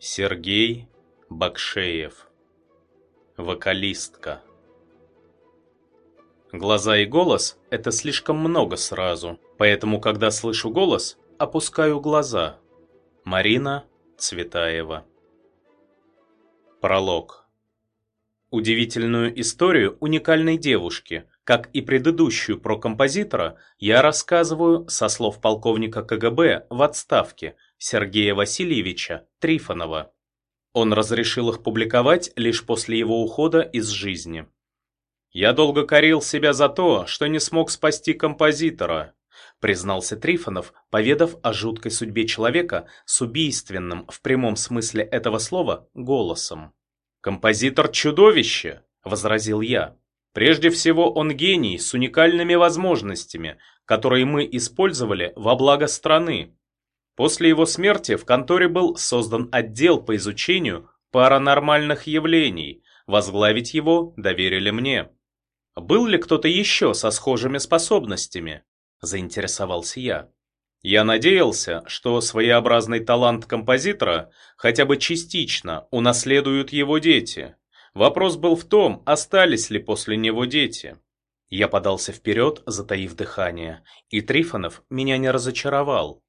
Сергей Бакшеев. Вокалистка. Глаза и голос – это слишком много сразу, поэтому, когда слышу голос, опускаю глаза. Марина Цветаева. Пролог. Удивительную историю уникальной девушки, как и предыдущую про композитора, я рассказываю со слов полковника КГБ в отставке Сергея Васильевича Трифонова. Он разрешил их публиковать лишь после его ухода из жизни. «Я долго корил себя за то, что не смог спасти композитора», признался Трифонов, поведав о жуткой судьбе человека с убийственным, в прямом смысле этого слова, голосом. «Композитор – чудовище!» – возразил я. «Прежде всего, он гений с уникальными возможностями, которые мы использовали во благо страны. После его смерти в конторе был создан отдел по изучению паранормальных явлений, возглавить его доверили мне. Был ли кто-то еще со схожими способностями?» – заинтересовался я. Я надеялся, что своеобразный талант композитора хотя бы частично унаследуют его дети. Вопрос был в том, остались ли после него дети. Я подался вперед, затаив дыхание, и Трифонов меня не разочаровал.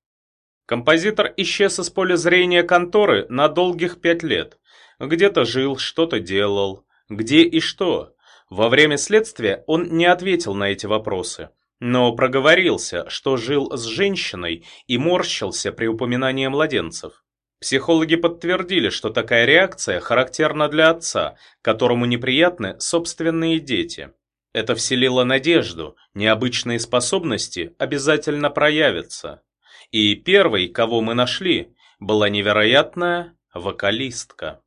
Композитор исчез из поля зрения конторы на долгих пять лет. Где-то жил, что-то делал. Где и что? Во время следствия он не ответил на эти вопросы но проговорился, что жил с женщиной и морщился при упоминании младенцев. Психологи подтвердили, что такая реакция характерна для отца, которому неприятны собственные дети. Это вселило надежду, необычные способности обязательно проявятся. И первой, кого мы нашли, была невероятная вокалистка.